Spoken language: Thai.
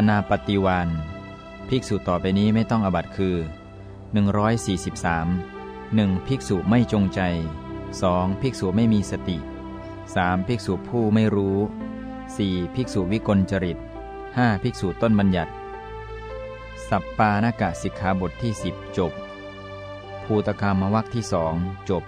อนาปฏิวานภิกษุต่อไปนี้ไม่ต้องอบัตคือ 143 1. ภิกษุไม่จงใจ 2. ภิกษุไม่มีสติ 3. ภิกษุผู้ไม่รู้ 4. ภิกษุวิกลจริต 5. ภิกษุต้นบัญญัติ สัปปานกะสิกขาบทที่ 10 จบ ภูตกามวักที่สองจบ